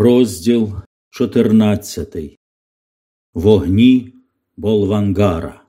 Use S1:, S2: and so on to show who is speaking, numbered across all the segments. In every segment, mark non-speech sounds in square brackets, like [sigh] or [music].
S1: Розділ 14. Вогні Болвангара.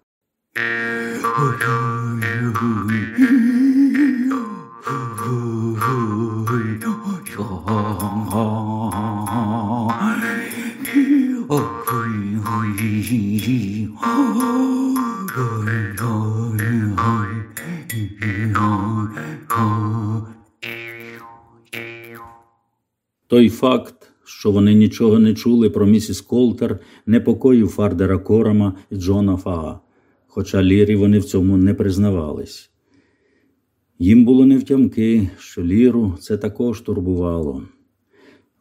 S1: Той факт, що вони нічого не чули про місіс Колтер, непокоїв Фардера Корама і Джона Фаа, хоча Лірі вони в цьому не признавались. Їм було невтямки, що Ліру це також турбувало.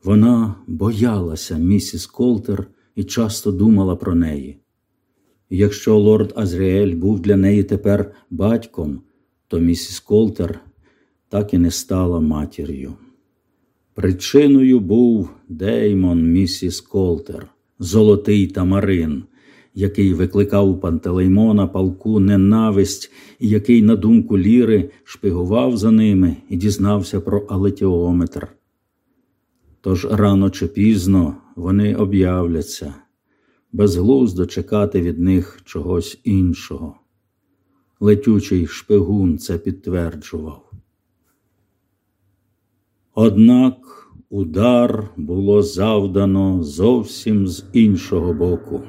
S1: Вона боялася місіс Колтер і часто думала про неї. якщо лорд Азріель був для неї тепер батьком, то місіс Колтер так і не стала матір'ю. Причиною був Деймон місіс Колтер, золотий тамарин, який викликав у Пантелеймона палку ненависть і який, на думку Ліри, шпигував за ними і дізнався про алетіометр. Тож рано чи пізно вони об'являться, безглуздо чекати від них чогось іншого. Летючий шпигун це підтверджував. Однак удар було завдано зовсім з іншого боку.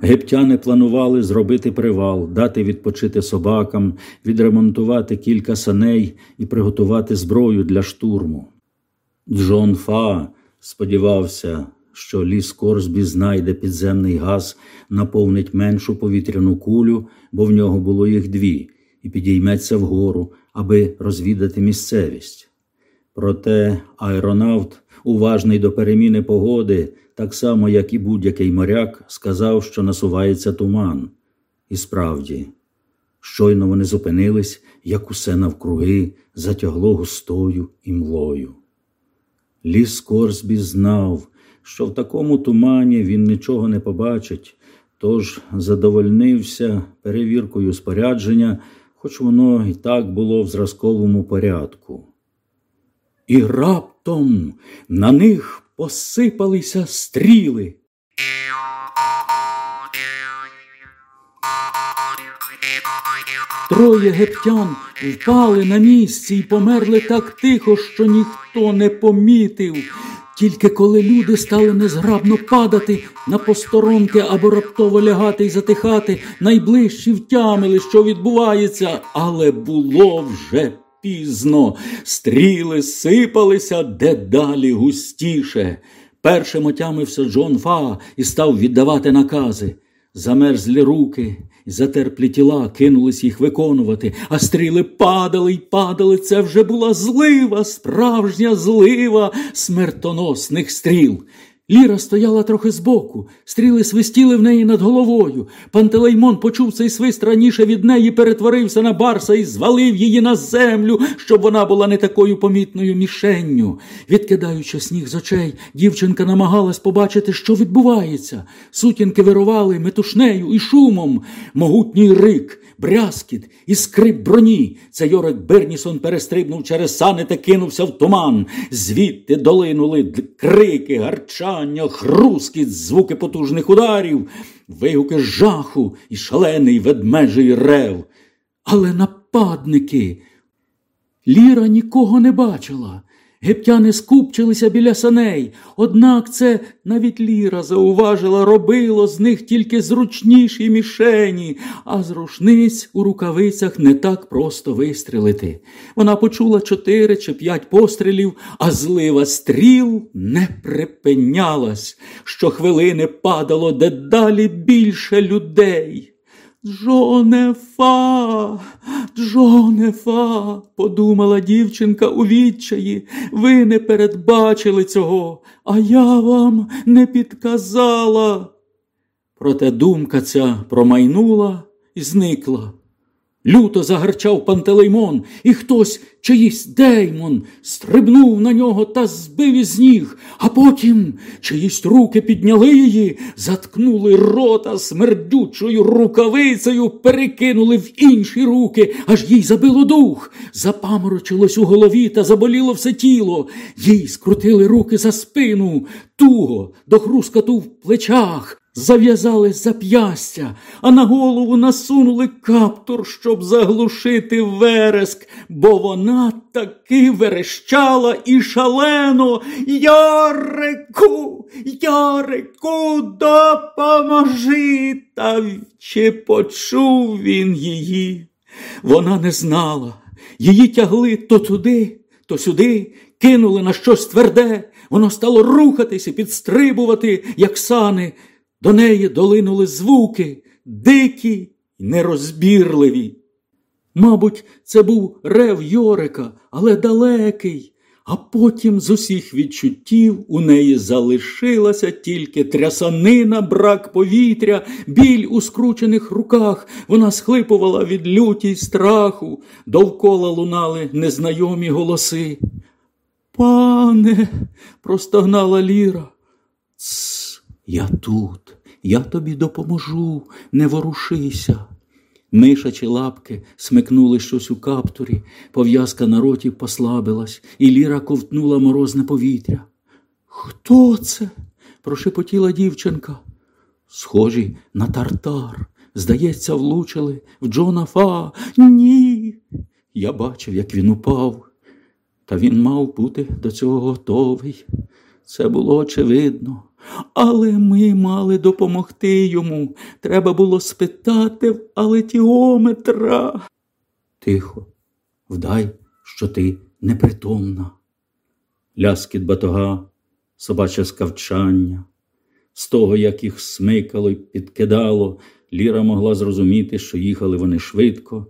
S1: Гептяни планували зробити привал, дати відпочити собакам, відремонтувати кілька саней і приготувати зброю для штурму. Джон Фа сподівався, що ліс Корсбі знайде підземний газ, наповнить меншу повітряну кулю, бо в нього було їх дві, і підійметься вгору, аби розвідати місцевість. Проте аеронавт, уважний до переміни погоди, так само, як і будь-який моряк, сказав, що насувається туман. І справді, щойно вони зупинились, як усе навкруги затягло густою і млою. Ліс Корсбі знав, що в такому тумані він нічого не побачить, тож задовольнився перевіркою спорядження, хоч воно і так було в зразковому порядку і раптом на них посипалися стріли. Троє гептян впали на місці і померли так тихо, що ніхто не помітив. Тільки коли люди стали незграбно падати на посторонки або раптово лягати і затихати, найближчі втямили, що відбувається, але було вже пізно, стріли сипалися дедалі густіше. Першим отямився Джон Фа і став віддавати накази. Замерзлі руки і затерплі тіла кинулись їх виконувати, а стріли падали й падали. Це вже була злива, справжня злива смертоносних стріл. Ліра стояла трохи збоку, стріли свистіли в неї над головою. Пантелеймон почув цей свист раніше від неї, перетворився на барса і звалив її на землю, щоб вона була не такою помітною мішенню. Відкидаючи сніг з очей, дівчинка намагалась побачити, що відбувається. Сутінки вирували метушнею і шумом, могутній рик брязкіт і скрип броні. Це Йорик Бернісон перестрибнув через сани та кинувся в туман. Звідти долинули крики, гарчання, хрускіт, звуки потужних ударів, вигуки жаху і шалений ведмежий рев. Але нападники. Ліра нікого не бачила. Гептяни скупчилися біля саней, однак це навіть Ліра зауважила, робило з них тільки зручніші мішені, а з рушниць у рукавицях не так просто вистрелити. Вона почула чотири чи п'ять пострілів, а злива стріл не припинялась. Щохвилини падало дедалі більше людей. Джонефа, Джонефа, подумала дівчинка у відчаї, ви не передбачили цього, а я вам не підказала. Проте думка ця промайнула і зникла. Люто загарчав пантелеймон, і хтось, чиїсь деймон, стрибнув на нього та збив із ніг, а потім чиїсь руки підняли її, заткнули рота смердючою рукавицею, перекинули в інші руки, аж їй забило дух, запаморочилось у голові та заболіло все тіло. Їй скрутили руки за спину, туго до хрускату в плечах зав'язали зап'ястя, а на голову насунули каптур, щоб заглушити вереск, бо вона таки верещала і шалено. Ярику, Ярику, допоможи. Та чи почув він її? Вона не знала. Її тягли то туди, то сюди, кинули на щось тверде. Воно стало рухатися, підстрибувати, як сани. До неї долинули звуки, дикі й нерозбірливі. Мабуть, це був рев Йорика, але далекий, а потім з усіх відчуттів у неї залишилася тільки трясанина, брак повітря, біль у скручених руках. Вона схлипувала від люті й страху, довкола лунали незнайомі голоси. Пане, простогнала Ліра. Цс. Я тут, я тобі допоможу, не ворушися. Мишачі лапки смикнули щось у каптурі, пов'язка на роті послабилась, і Ліра ковтнула морозне повітря. Хто це? прошепотіла дівчинка. Схожі на тартар. Здається, влучили в Джона Фа. Ні. Я бачив, як він упав, та він мав бути до цього готовий. Це було очевидно. Але ми мали допомогти йому. Треба було спитати в алетіометра. Тихо, вдай, що ти непритомна. Ляскіт батога, собаче скавчання. З того, як їх смикало й підкидало, Ліра могла зрозуміти, що їхали вони швидко.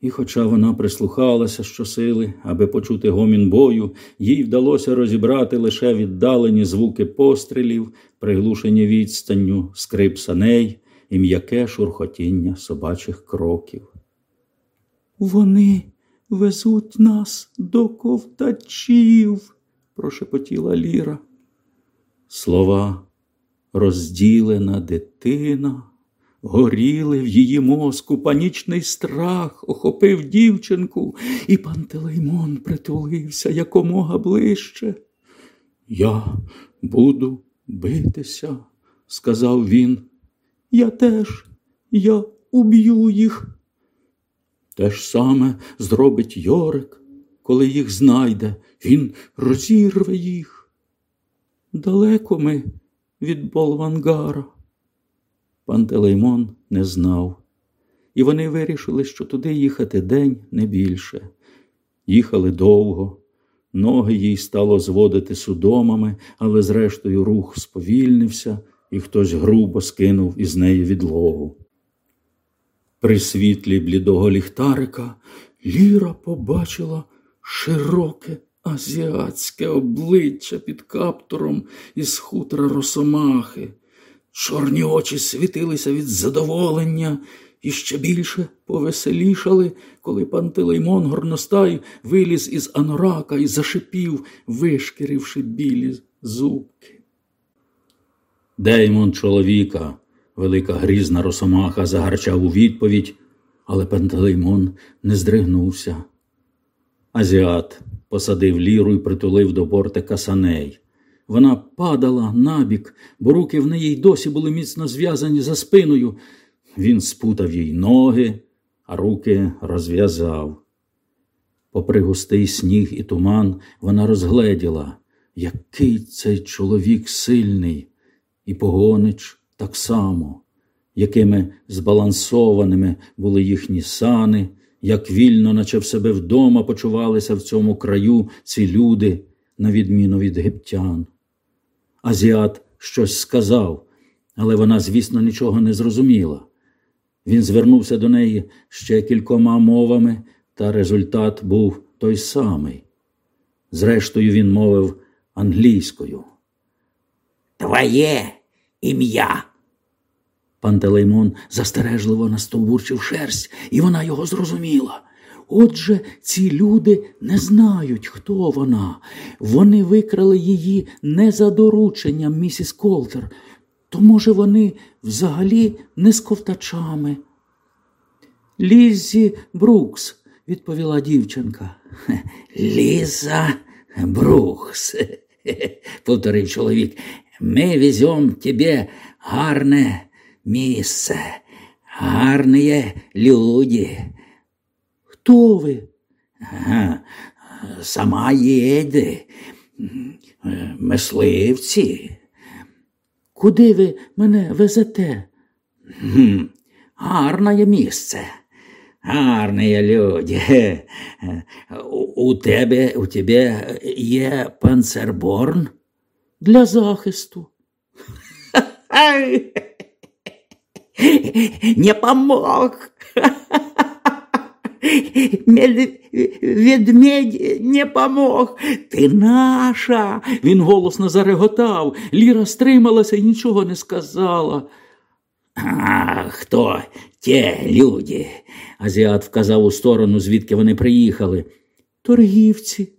S1: І, хоча вона прислухалася щосили, аби почути гомін бою, їй вдалося розібрати лише віддалені звуки пострілів, приглушені відстанню, скрип саней і м'яке шурхотіння собачих кроків. Вони везуть нас до ковтачів, прошепотіла Ліра. Слова розділена дитина горіли в її мозку, панічний страх охопив дівчинку, і Пантелеймон притулився якомога ближче. Я буду битися, сказав він. Я теж, я уб'ю їх. Те ж саме зробить Йорик, коли їх знайде, він розірве їх. Далеко ми від Болвангара. Пантелеймон не знав, і вони вирішили, що туди їхати день не більше. Їхали довго, ноги їй стало зводити судомами, але зрештою рух сповільнився, і хтось грубо скинув із неї відлогу. При світлі блідого ліхтарика Ліра побачила широке азіатське обличчя під каптуром із хутра росомахи. Чорні очі світилися від задоволення і ще більше повеселішали, коли Пантелеймон горностай виліз із анорака і зашипів, вишкіривши білі зубки. Деймон чоловіка, велика грізна росомаха, загарчав у відповідь, але Пантелеймон не здригнувся. Азіат посадив ліру і притулив до бортика саней. Вона падала набік, бо руки в неї й досі були міцно зв'язані за спиною. Він спутав їй ноги, а руки розв'язав. Попри густий сніг і туман, вона розгледіла, який цей чоловік сильний, і погонич так само, якими збалансованими були їхні сани, як вільно, наче в себе вдома почувалися в цьому краю ці люди, на відміну від гептян. Азіат щось сказав, але вона, звісно, нічого не зрозуміла. Він звернувся до неї ще кількома мовами, та результат був той самий. Зрештою, він мовив англійською.
S2: Твоє ім'я.
S1: Пантелеймон застережливо настовбурчив шерсть, і вона його зрозуміла. Отже, ці люди не знають, хто вона. Вони викрали її не за дорученням місіс Колтер, то, може, вони взагалі не з ковтачами. Лізі Брукс, відповіла дівчинка. Ліза Брукс, [laughs] повторив чоловік. Ми везем тебе гарне місце, гарні люди. Хто ви? Сама їде, мисливці. Куди ви мене везете? Гарне місце. Гарні люди. У тебе у тебе є панцерборн для захисту. Не помог. Ведмедь не помог. Ти наша. Він голосно зареготав. Ліра стрималася і нічого не сказала. А хто ті люди? Азіат вказав у сторону, звідки вони приїхали. Торгівці.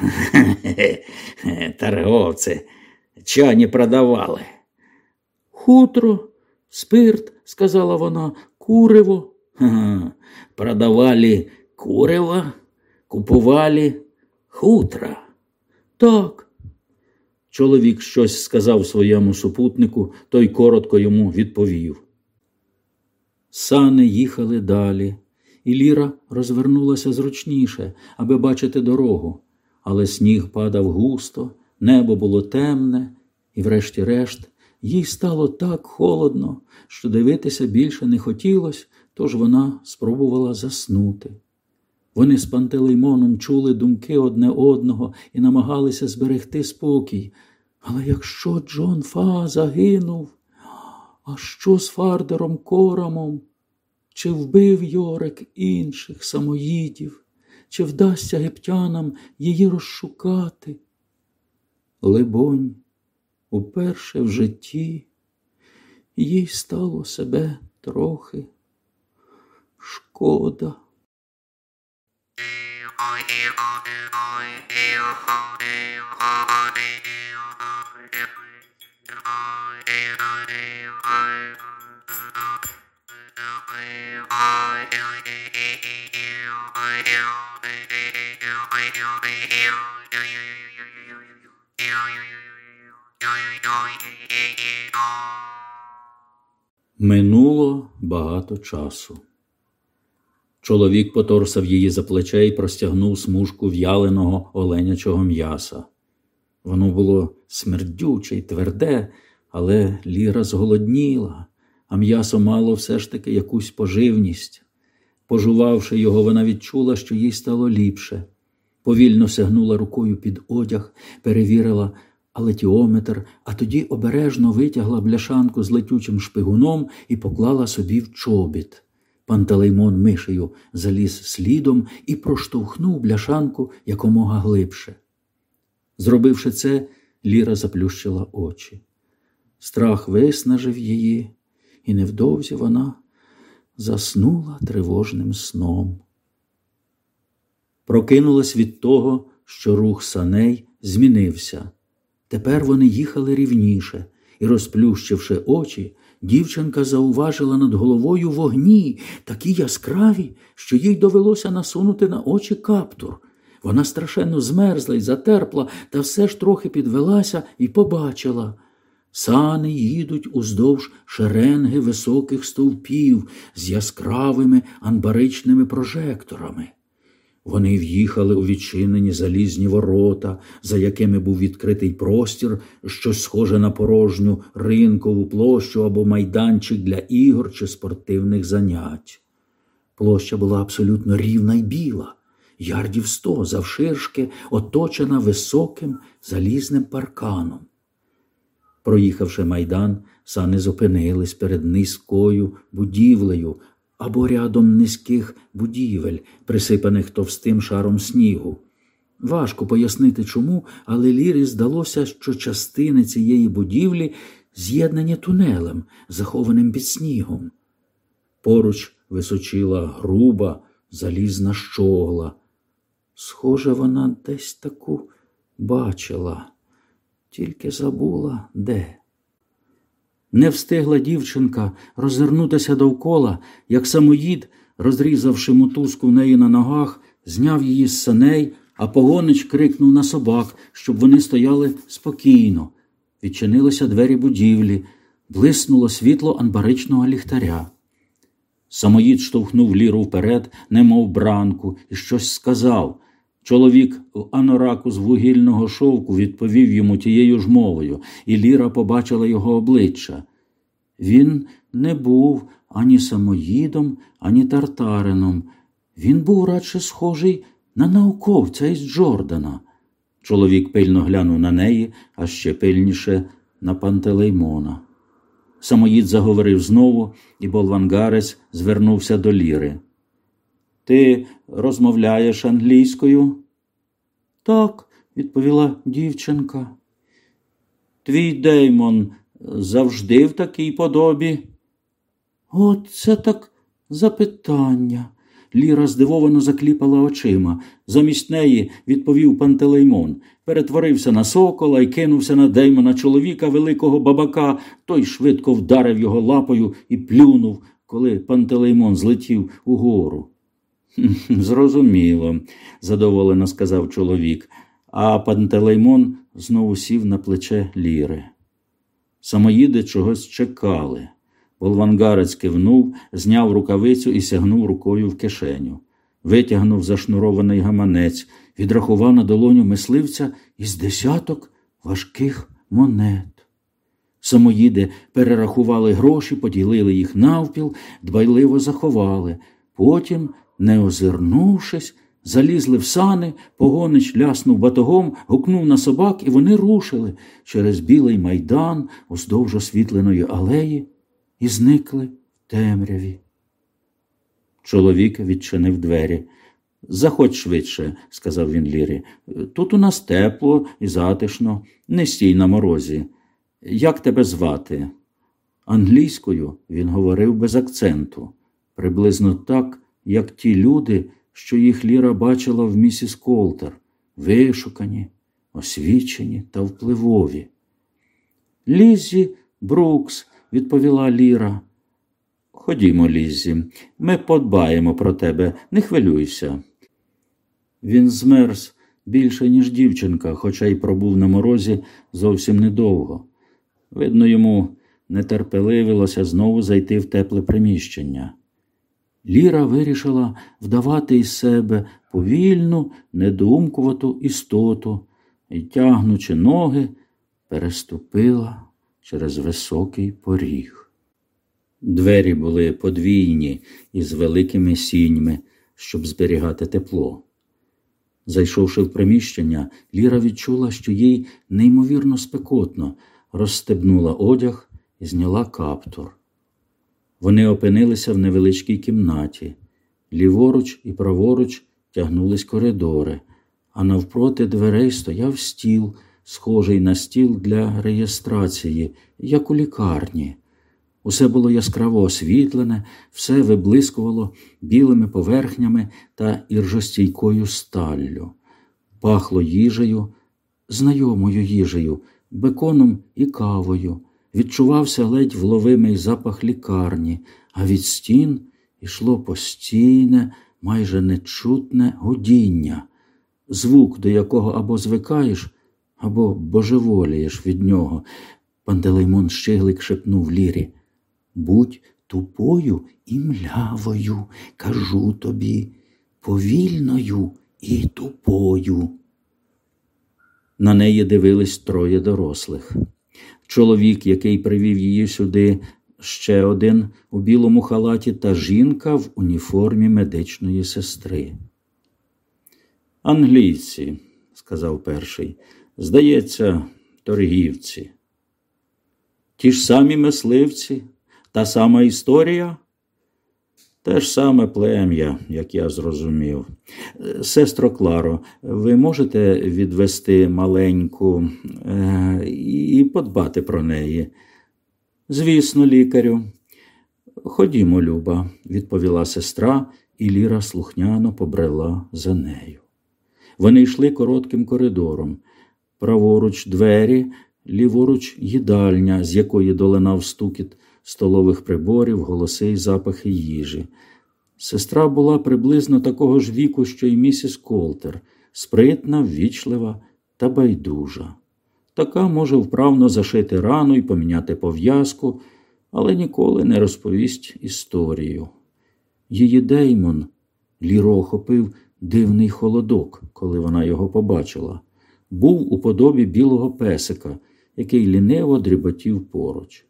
S1: [laughs] Торговці. Чого не продавали? Хутро, спирт, сказала вона, куриво. Ага, продавали куриво, купували хутра. Так. Чоловік щось сказав своєму супутнику, той коротко йому відповів. Сани їхали далі, і Ліра розвернулася зручніше, аби бачити дорогу, але сніг падав густо, небо було темне, і, врешті-решт, їй стало так холодно, що дивитися більше не хотілося, тож вона спробувала заснути. Вони з Пантелеймоном чули думки одне одного і намагалися зберегти спокій. Але якщо Джон Фа загинув, а що з Фардером Корамом? Чи вбив Йорик інших самоїдів, чи вдасться єптянам її розшукати? Либонь, уперше в житті їй стало себе трохи шкода. Минуло багато часу. Чоловік поторсав її за плече і простягнув смужку в'яленого оленячого м'яса. Воно було смердюче й тверде, але ліра зголодніла, а м'ясо мало все ж таки якусь поживність. Пожувавши його, вона відчула, що їй стало ліпше. Повільно сягнула рукою під одяг, перевірила алетіометр, а тоді обережно витягла бляшанку з летючим шпигуном і поклала собі в чобіт. Пантелеймон мишею заліз слідом і проштовхнув бляшанку якомога глибше. Зробивши це, Ліра заплющила очі. Страх виснажив її, і невдовзі вона заснула тривожним сном. Прокинулась від того, що рух саней змінився. Тепер вони їхали рівніше, і, розплющивши очі, дівчинка зауважила над головою вогні, такі яскраві, що їй довелося насунути на очі каптур. Вона страшенно змерзла і затерпла, та все ж трохи підвелася і побачила. Сани їдуть уздовж шеренги високих стовпів з яскравими анбаричними прожекторами. Вони в'їхали у відчинені залізні ворота, за якими був відкритий простір, щось схоже на порожню ринкову площу або майданчик для ігор чи спортивних занять. Площа була абсолютно рівна й біла, ярдів сто завширшки, оточена високим залізним парканом. Проїхавши майдан, сани зупинились перед низькою будівлею, або рядом низьких будівель, присипаних товстим шаром снігу. Важко пояснити чому, але Лірі здалося, що частини цієї будівлі з'єднані тунелем, захованим під снігом. Поруч височила груба, залізна щогла. Схоже, вона десь таку бачила, тільки забула де. Не встигла дівчинка розвернутися довкола, як самоїд, розрізавши мотузку в неї на ногах, зняв її з саней, а погонич крикнув на собак, щоб вони стояли спокійно. Відчинилися двері будівлі, блиснуло світло анбаричного ліхтаря. Самоїд штовхнув ліру вперед, немов бранку, і щось сказав. Чоловік в анораку з вугільного шовку відповів йому тією ж мовою, і Ліра побачила його обличчя. Він не був ані самоїдом, ані тартарином. Він був радше схожий на науковця із Джордана. Чоловік пильно глянув на неї, а ще пильніше на пантелеймона. Самоїд заговорив знову, і болвангарець звернувся до Ліри. Ти розмовляєш англійською? Так, відповіла дівчинка. Твій Деймон завжди в такій подобі? От це так запитання. Ліра здивовано закліпала очима. Замість неї відповів пантелеймон, перетворився на сокола і кинувся на Деймона чоловіка великого бабака. Той швидко вдарив його лапою і плюнув, коли пантелеймон злетів угору. Зрозуміло, задоволено сказав чоловік, а пантелеймон знову сів на плече Ліри. Самоїди чогось чекали. Болвангарець кивнув, зняв рукавицю і сягнув рукою в кишеню. Витягнув зашнурований гаманець, відрахував на долоню мисливця із десяток важких монет. Самоїди перерахували гроші, поділили їх навпіл, дбайливо заховали. Потім не озирнувшись, залізли в сани, погонич ляснув батогом, гукнув на собак, і вони рушили через білий майдан уздовж освітленої алеї і зникли в темряві. Чоловік відчинив двері. Заходь швидше, сказав він Лірі. Тут у нас тепло і затишно, не стій на морозі. Як тебе звати? Англійською він говорив без акценту, приблизно так, як ті люди, що їх Ліра бачила в місіс Колтер, вишукані, освічені та впливові. Лізі Брукс, відповіла Ліра. Ходімо, Лізі, ми подбаємо про тебе, не хвилюйся. Він змерз більше, ніж дівчинка, хоча й пробув на морозі зовсім недовго. Видно, йому нетерпеливилося знову зайти в тепле приміщення. Ліра вирішила вдавати із себе повільну, недумкувату істоту і, тягнучи ноги, переступила через високий поріг. Двері були подвійні із великими сіньми, щоб зберігати тепло. Зайшовши в приміщення, Ліра відчула, що їй неймовірно спекотно, розстебнула одяг і зняла каптур. Вони опинилися в невеличкій кімнаті. Ліворуч і праворуч тягнулись коридори, а навпроти дверей стояв стіл, схожий на стіл для реєстрації, як у лікарні. Усе було яскраво освітлене, все виблискувало білими поверхнями та іржостійкою сталлю. Пахло їжею, знайомою їжею, беконом і кавою. Відчувався ледь вловимий запах лікарні, а від стін йшло постійне, майже нечутне гудіння, звук, до якого або звикаєш, або божеволієш від нього. Пантелеймон щиглик шепнув Лірі. Будь тупою і млявою, кажу тобі, повільною і тупою. На неї дивились троє дорослих. Чоловік, який привів її сюди, ще один у білому халаті, та жінка в уніформі медичної сестри. Англійці, сказав перший, здається, торгівці. Ті ж самі мисливці, та сама історія. Те ж саме плем'я, як я зрозумів. Сестро Кларо, ви можете відвести маленьку е, і подбати про неї. Звісно, лікарю. Ходімо, Люба, відповіла сестра, і Ліра слухняно побрела за нею. Вони йшли коротким коридором, праворуч двері, ліворуч їдальня, з якої долинав стукіт столових приборів, голоси й запахи їжі. Сестра була приблизно такого ж віку, що й місіс Колтер, спритна, ввічлива та байдужа. Така може вправно зашити рану і поміняти пов'язку, але ніколи не розповість історію. Її Деймон Ліро охопив дивний холодок, коли вона його побачила. Був у подобі білого песика, який ліниво дріботів поруч.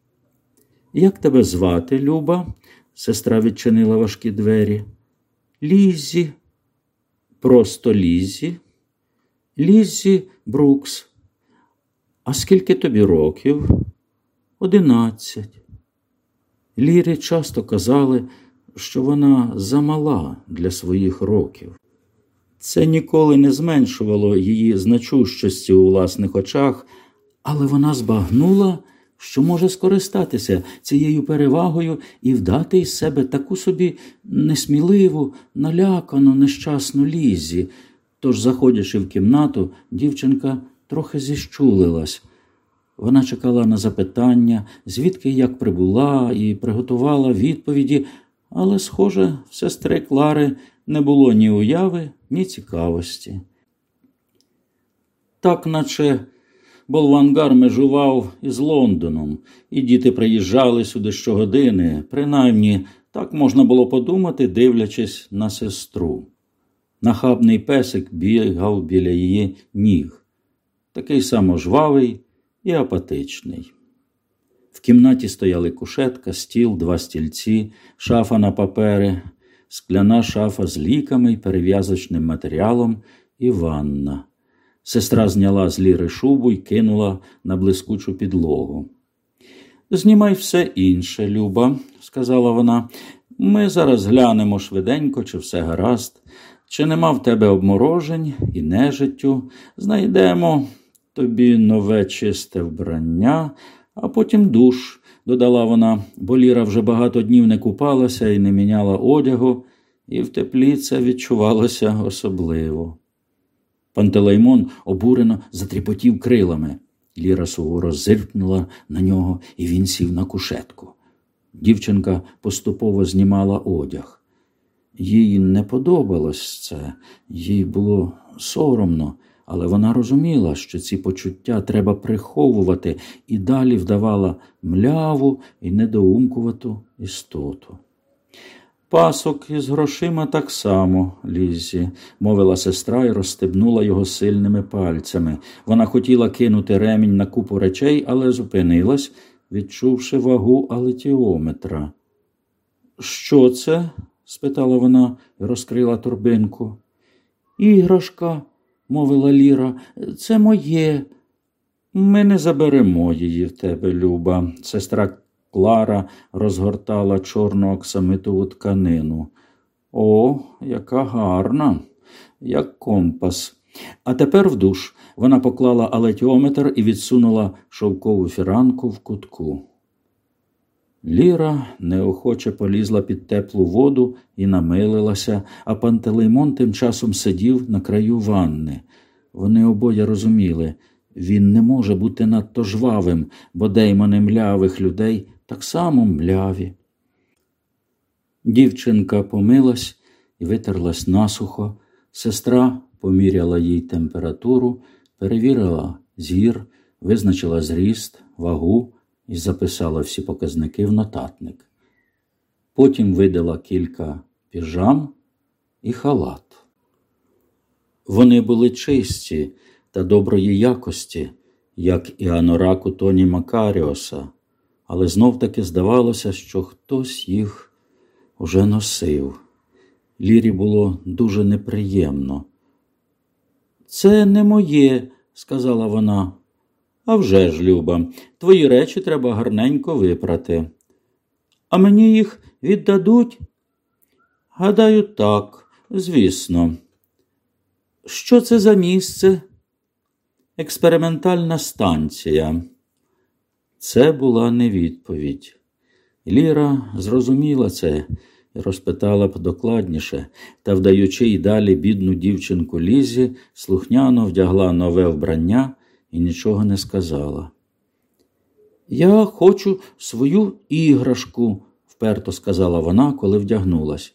S1: Як тебе звати, Люба? Сестра відчинила важкі двері. Лізі, просто Лізі, Лізі Брукс. А скільки тобі років? Одинадцять. Лірі часто казали, що вона замала для своїх років. Це ніколи не зменшувало її значущості у власних очах, але вона збагнула, що може скористатися цією перевагою і вдати із себе таку собі несміливу, налякану, нещасну лізі. Тож, заходячи в кімнату, дівчинка трохи зіщулилась. Вона чекала на запитання, звідки як прибула, і приготувала відповіді, але, схоже, в сестри Клари не було ні уяви, ні цікавості. Так, наче Болвангар межував із Лондоном, і діти приїжджали сюди щогодини, принаймні так можна було подумати, дивлячись на сестру. Нахабний песик бігав біля її ніг, такий само жвавий і апатичний. В кімнаті стояли кушетка, стіл, два стільці, шафа на папери, скляна шафа з ліками й перев'язочним матеріалом і ванна. Сестра зняла з ліри шубу й кинула на блискучу підлогу. Знімай все інше, Люба, сказала вона. Ми зараз глянемо швиденько, чи все гаразд, чи нема в тебе обморожень і нежиттю. Знайдемо тобі нове чисте вбрання, а потім душ, додала вона, бо Ліра вже багато днів не купалася і не міняла одягу, і в теплі це відчувалося особливо. Пантелеймон обурено затріпотів крилами. Ліра суворо зиркнула на нього, і він сів на кушетку. Дівчинка поступово знімала одяг. Їй не подобалось це, їй було соромно, але вона розуміла, що ці почуття треба приховувати, і далі вдавала мляву і недоумкувату істоту. Пасок із грошима так само, Лізі, мовила сестра і розстебнула його сильними пальцями. Вона хотіла кинути ремінь на купу речей, але зупинилась, відчувши вагу алетіометра. Що це? спитала вона і розкрила торбинку. Іграшка, мовила Ліра, це моє. Ми не заберемо її в тебе, Люба. Сестра Клара розгортала чорну оксамитову тканину. О, яка гарна, як компас. А тепер в душ вона поклала алетіометр і відсунула шовкову фіранку в кутку. Ліра неохоче полізла під теплу воду і намилилася, а Пантелеймон тим часом сидів на краю ванни. Вони обоє розуміли, він не може бути надто жвавим, бо деймони млявих людей так само мляві. Дівчинка помилась і витерлась насухо, сестра поміряла їй температуру, перевірила зір, визначила зріст, вагу і записала всі показники в нотатник. Потім видала кілька піжам і халат. Вони були чисті та доброї якості, як і анораку Тоні Макаріоса, але знов таки здавалося, що хтось їх уже носив. Лірі було дуже неприємно. Це не моє, сказала вона. «А вже ж, Люба, твої речі треба гарненько випрати. А мені їх віддадуть? Гадаю, так, звісно. Що це за місце? Експериментальна станція. Це була не відповідь. Ліра зрозуміла це і розпитала б докладніше, та, вдаючи й далі бідну дівчинку Лізі, слухняно вдягла нове вбрання і нічого не сказала. Я хочу свою іграшку, вперто сказала вона, коли вдягнулась.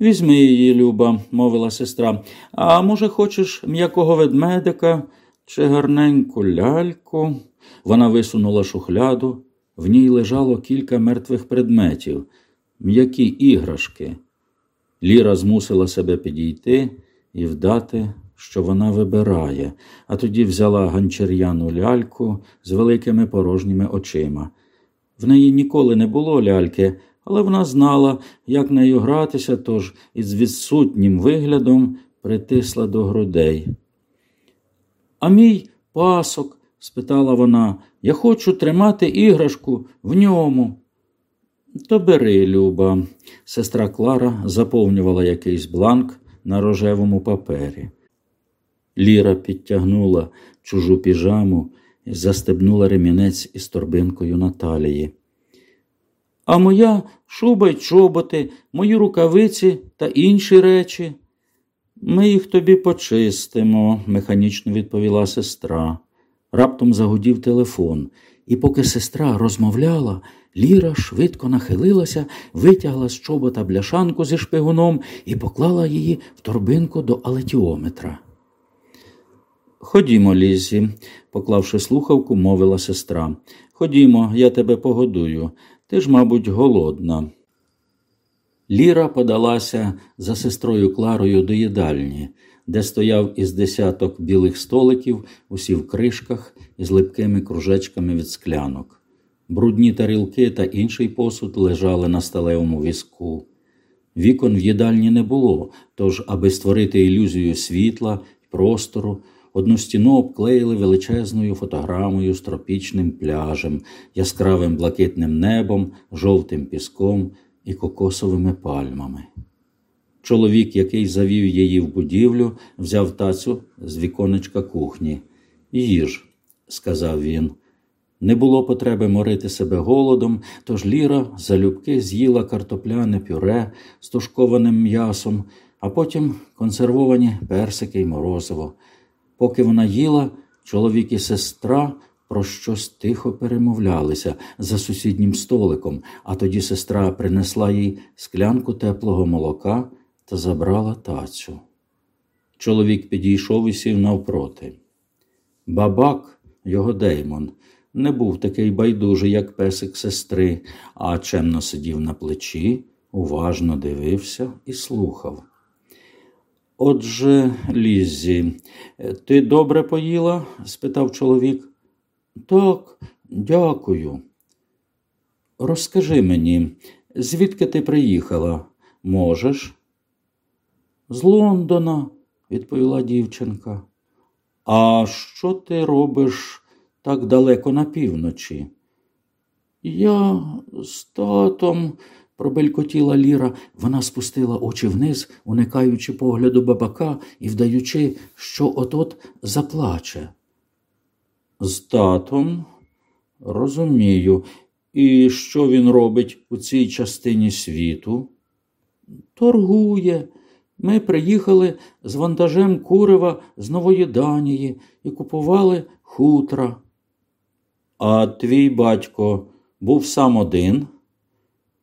S1: Візьми її, Люба, мовила сестра. А може, хочеш м'якого ведмедика чи гарненьку ляльку? Вона висунула шухляду, в ній лежало кілька мертвих предметів, м'які іграшки. Ліра змусила себе підійти і вдати, що вона вибирає, а тоді взяла ганчер'яну ляльку з великими порожніми очима. В неї ніколи не було ляльки, але вона знала, як нею гратися, тож із відсутнім виглядом притисла до грудей. А мій пасок? спитала вона, я хочу тримати іграшку в ньому. То бери, Люба. Сестра Клара заповнювала якийсь бланк на рожевому папері. Ліра підтягнула чужу піжаму і застебнула ремінець із торбинкою на талії. А моя шуба й чоботи, мої рукавиці та інші речі. Ми їх тобі почистимо, механічно відповіла сестра. Раптом загудів телефон, і поки сестра розмовляла, Ліра швидко нахилилася, витягла з чобота бляшанку зі шпигуном і поклала її в торбинку до алетіометра. Ходімо, Лізі, поклавши слухавку, мовила сестра. Ходімо, я тебе погодую. Ти ж, мабуть, голодна. Ліра подалася за сестрою Кларою до їдальні, де стояв із десяток білих столиків, усі в кришках із липкими кружечками від склянок. Брудні тарілки та інший посуд лежали на сталевому візку. Вікон в їдальні не було, тож, аби створити ілюзію світла й простору, одну стіну обклеїли величезною фотограмою з тропічним пляжем, яскравим блакитним небом, жовтим піском і кокосовими пальмами. Чоловік, який завів її в будівлю, взяв тацю з віконечка кухні. Їж, сказав він. Не було потреби морити себе голодом, тож Ліра залюбки з'їла картопляне пюре з тушкованим м'ясом, а потім консервовані персики й морозиво. Поки вона їла, чоловік і сестра про щось тихо перемовлялися за сусіднім столиком, а тоді сестра принесла їй склянку теплого молока та забрала тацю. Чоловік підійшов і сів навпроти. Бабак, його Деймон, не був такий байдужий, як песик сестри, а чемно сидів на плечі, уважно дивився і слухав. Отже, Ліззі, ти добре поїла? спитав чоловік. Так, дякую. Розкажи мені, звідки ти приїхала? Можеш? З Лондона, відповіла дівчинка. А що ти робиш так далеко на півночі? Я з татом, пробелькотіла Ліра, вона спустила очі вниз, уникаючи погляду бабака і вдаючи, що от-от заплаче. З татом? Розумію. І що він робить у цій частині світу? Торгує. Ми приїхали з вантажем курева з Нової Данії і купували хутра. А твій батько був сам один?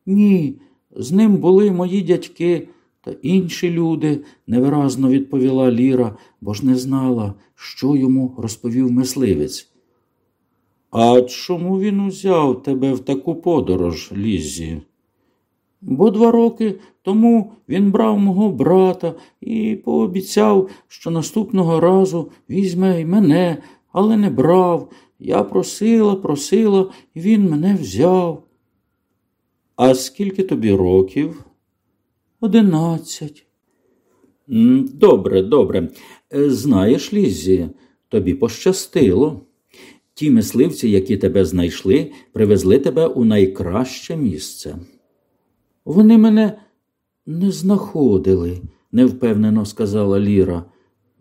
S1: Ні, з ним були мої дядьки та інші люди, невиразно відповіла Ліра, бо ж не знала, що йому розповів мисливець. А чому він узяв тебе в таку подорож, Лізі? Бо два роки тому він брав мого брата і пообіцяв, що наступного разу візьме й мене, але не брав. Я просила, просила, і він мене взяв. А скільки тобі років? Одинадцять. Добре, добре. Е, знаєш, Лізі, тобі пощастило. Ті мисливці, які тебе знайшли, привезли тебе у найкраще місце. Вони мене не знаходили, невпевнено сказала Ліра.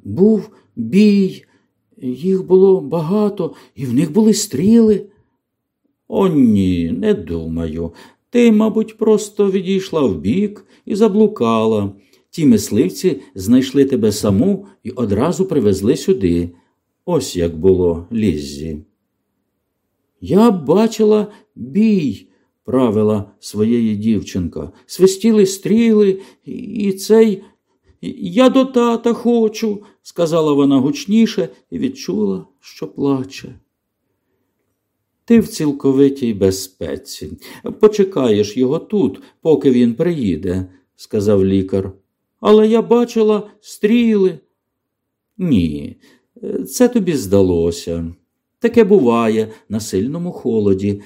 S1: Був бій, їх було багато, і в них були стріли. О, ні, не думаю. Ти, мабуть, просто відійшла вбік і заблукала. Ті мисливці знайшли тебе саму і одразу привезли сюди. Ось як було Ліззі. Я бачила бій, правила своєї дівчинка. Свистіли стріли, і цей. Я до тата хочу, сказала вона гучніше і відчула, що плаче. Ти в цілковитій безпеці. Почекаєш його тут, поки він приїде, сказав лікар. Але я бачила стріли. Ні, це тобі здалося. Таке буває на сильному холоді.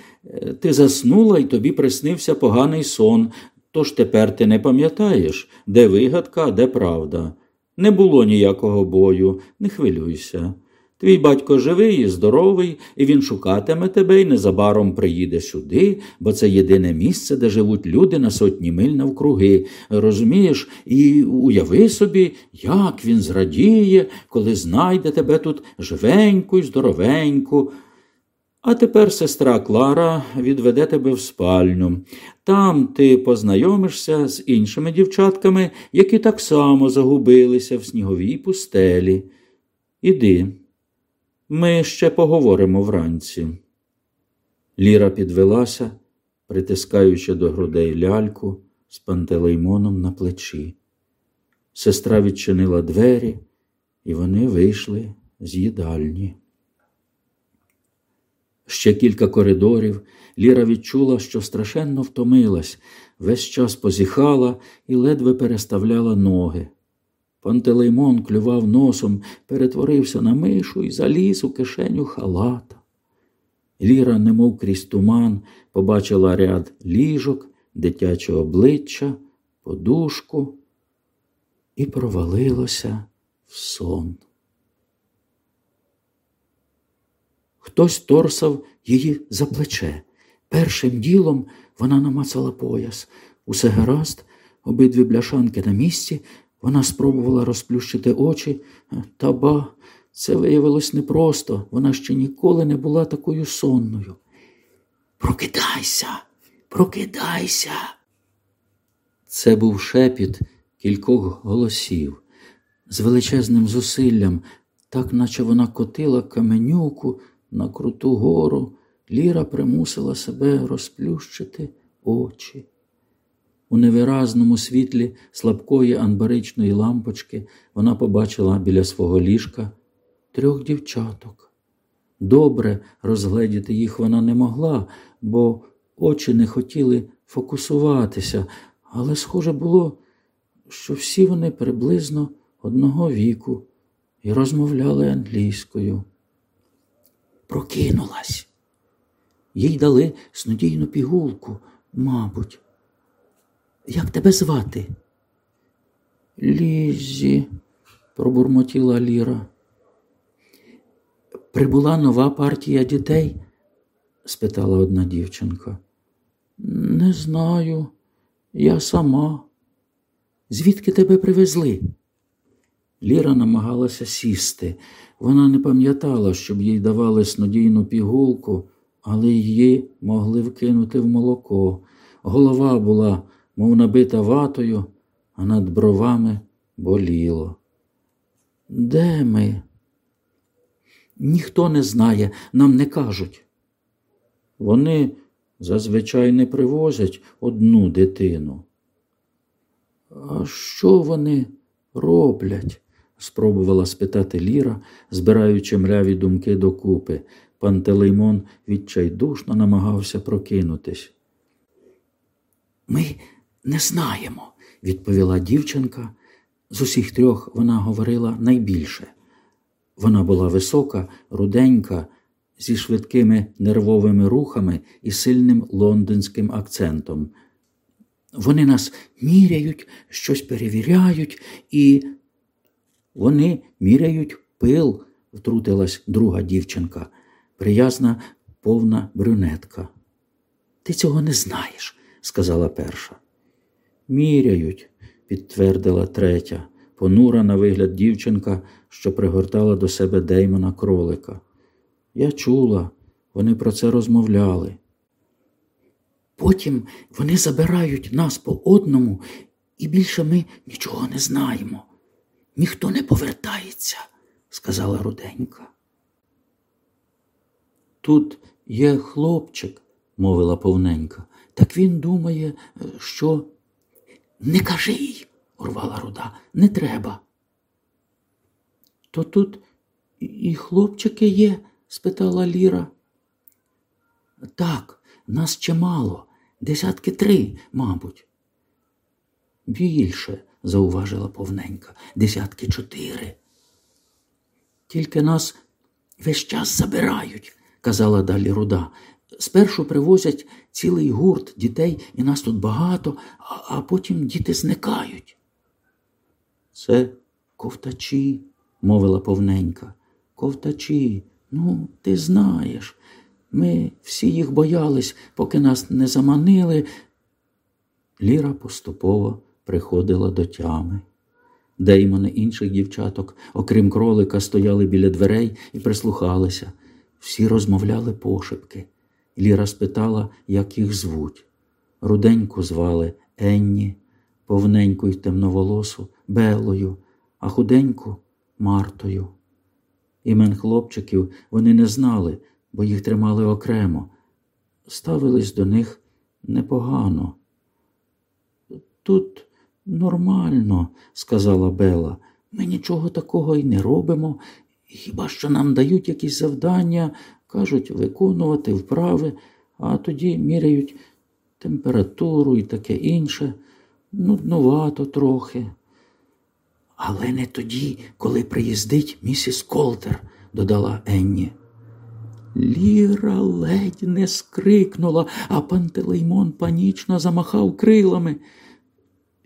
S1: Ти заснула і тобі приснився поганий сон, тож тепер ти не пам'ятаєш, де вигадка, де правда. Не було ніякого бою, не хвилюйся. Твій батько живий і здоровий, і він шукатиме тебе і незабаром приїде сюди, бо це єдине місце, де живуть люди на сотні миль навкруги. Розумієш, і уяви собі, як він зрадіє, коли знайде тебе тут живеньку й здоровеньку. А тепер сестра Клара відведе тебе в спальню. Там ти познайомишся з іншими дівчатками, які так само загубилися в сніговій пустелі. Іди. Ми ще поговоримо вранці. Ліра підвелася, притискаючи до грудей ляльку з пантелеймоном на плечі. Сестра відчинила двері, і вони вийшли з їдальні. Ще кілька коридорів Ліра відчула, що страшенно втомилась, весь час позіхала і ледве переставляла ноги. Пантелеймон клював носом, перетворився на мишу і заліз у кишеню халата. Ліра, немов крізь туман, побачила ряд ліжок, дитяче обличчя, подушку і провалилося в сон. Хтось торсав її за плече. Першим ділом вона намацала пояс. Усе гаразд, обидві бляшанки на місці, вона спробувала розплющити очі, та ба, це виявилось непросто, вона ще ніколи не була такою сонною. Прокидайся, прокидайся. Це був шепіт кількох голосів. З величезним зусиллям, так наче вона котила каменюку на круту гору, Ліра примусила себе розплющити очі. У невиразному світлі слабкої анбаричної лампочки вона побачила біля свого ліжка трьох дівчаток. Добре розгледіти їх вона не могла, бо очі не хотіли фокусуватися, але схоже було, що всі вони приблизно одного віку і розмовляли англійською. Прокинулась. Їй дали снодійну пігулку, мабуть. Як тебе звати? Лізі, пробурмотіла Ліра. Прибула нова партія дітей? спитала одна дівчинка. Не знаю, я сама. Звідки тебе привезли? Ліра намагалася сісти. Вона не пам'ятала, щоб їй давали снодійну пігулку, але її могли вкинути в молоко. Голова була мов набита ватою, а над бровами боліло. Де ми? Ніхто не знає, нам не кажуть. Вони зазвичай не привозять одну дитину. А що вони роблять? спробувала спитати Ліра, збираючи мляві думки докупи. Пантелеймон відчайдушно намагався прокинутись. Ми не знаємо, відповіла дівчинка. З усіх трьох вона говорила найбільше. Вона була висока, руденька, зі швидкими нервовими рухами і сильним лондонським акцентом. Вони нас міряють, щось перевіряють, і вони міряють пил, втрутилась друга дівчинка, приязна, повна брюнетка. Ти цього не знаєш, сказала перша. Міряють, підтвердила третя, понура на вигляд дівчинка, що пригортала до себе Деймона кролика. Я чула, вони про це розмовляли. Потім вони забирають нас по одному, і більше ми нічого не знаємо. Ніхто не повертається, сказала руденька. Тут є хлопчик, мовила повненька, так він думає, що не кажи їй, урвала руда, не треба. То тут і хлопчики є? спитала Ліра. Так, нас чимало, десятки три, мабуть. Більше, зауважила повненька, десятки чотири. Тільки нас весь час забирають, казала далі руда. Спершу привозять цілий гурт дітей, і нас тут багато, а потім діти зникають. Це ковтачі, мовила повненька. Ковтачі, ну, ти знаєш. Ми всі їх боялись, поки нас не заманили. Ліра поступово приходила до тями. Деймони інших дівчаток, окрім кролика, стояли біля дверей і прислухалися. Всі розмовляли пошепки. Ліра спитала, як їх звуть. Руденьку звали Енні, повненьку й темноволосу Белою, а худеньку Мартою. Імен хлопчиків вони не знали, бо їх тримали окремо. Ставились до них непогано. Тут нормально, сказала Бела. Ми нічого такого й не робимо, хіба що нам дають якісь завдання, кажуть виконувати вправи, а тоді міряють температуру і таке інше. Нуднувато трохи. Але не тоді, коли приїздить місіс Колтер, додала Енні. Ліра ледь не скрикнула, а Пантелеймон панічно замахав крилами.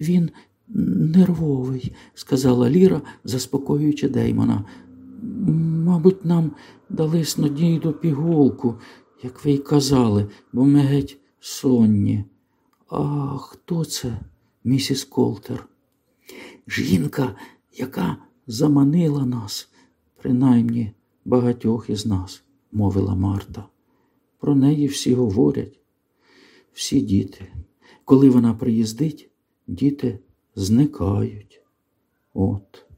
S1: Він нервовий, сказала Ліра, заспокоюючи Деймона. Мабуть, нам дали снодійду пігулку, як ви й казали, бо ми геть сонні. А хто це, місіс Колтер? Жінка, яка заманила нас, принаймні багатьох із нас, мовила Марта. Про неї всі говорять, всі діти. Коли вона приїздить, діти зникають. От.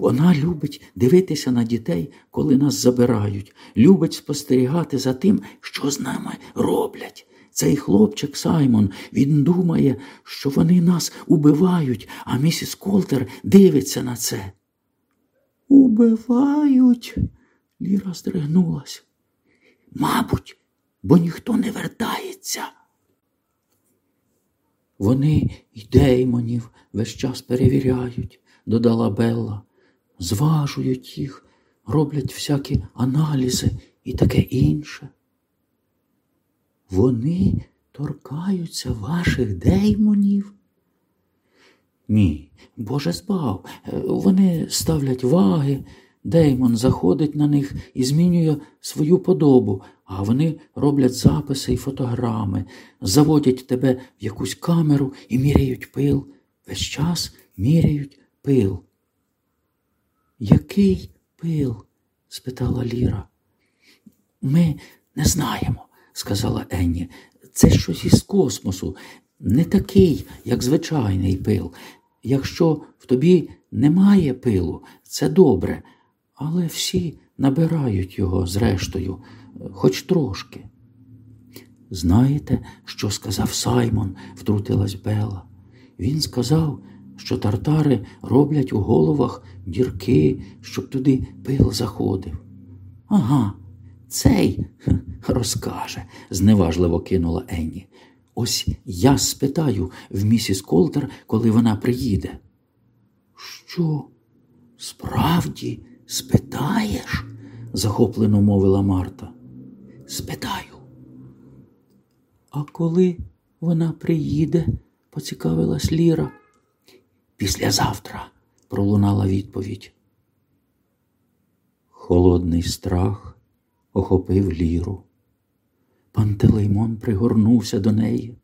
S1: Вона любить дивитися на дітей, коли нас забирають, любить спостерігати за тим, що з нами роблять. Цей хлопчик Саймон, він думає, що вони нас убивають, а місіс Колтер дивиться на це. Убивають? Ліра здригнулась. Мабуть, бо ніхто не вертається. Вони й деймонів весь час перевіряють, додала Белла, зважують їх, роблять всякі аналізи і таке інше. Вони торкаються ваших деймонів? Ні, Боже збав, вони ставлять ваги, деймон заходить на них і змінює свою подобу, а вони роблять записи і фотограми, заводять тебе в якусь камеру і міряють пил. Весь час міряють пил. Який пил? спитала Ліра. Ми не знаємо сказала Енні. Це щось із космосу, не такий, як звичайний пил. Якщо в тобі немає пилу, це добре, але всі набирають його зрештою, хоч трошки. Знаєте, що сказав Саймон, втрутилась Бела. Він сказав, що тартари роблять у головах дірки, щоб туди пил заходив. Ага, цей [laughs] розкаже, зневажливо кинула Енні. Ось я спитаю в місіс Колтер, коли вона приїде. Що, справді спитаєш? захоплено мовила Марта. Спитаю. А коли вона приїде, поцікавилась Ліра. Післязавтра, пролунала відповідь. Холодний страх охопив ліру. Пантелеймон пригорнувся до неї.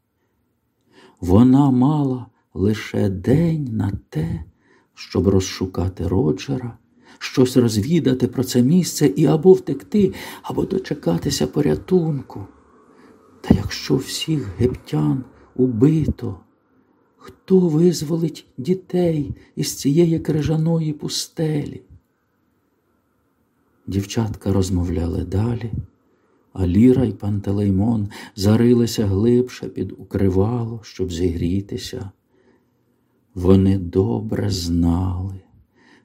S1: Вона мала лише день на те, щоб розшукати Роджера, щось розвідати про це місце і або втекти, або дочекатися порятунку. Та якщо всіх гептян убито, хто визволить дітей із цієї крижаної пустелі? Дівчатка розмовляли далі, а Ліра й Пантелеймон зарилися глибше під укривало, щоб зігрітися. Вони добре знали,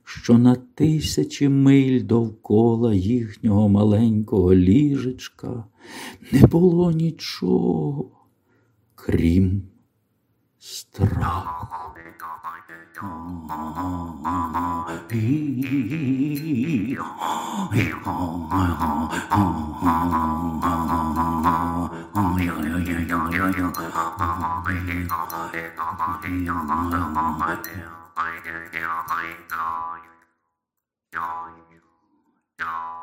S1: що на тисячі миль довкола їхнього маленького ліжечка не було нічого, крім strach. Yeah.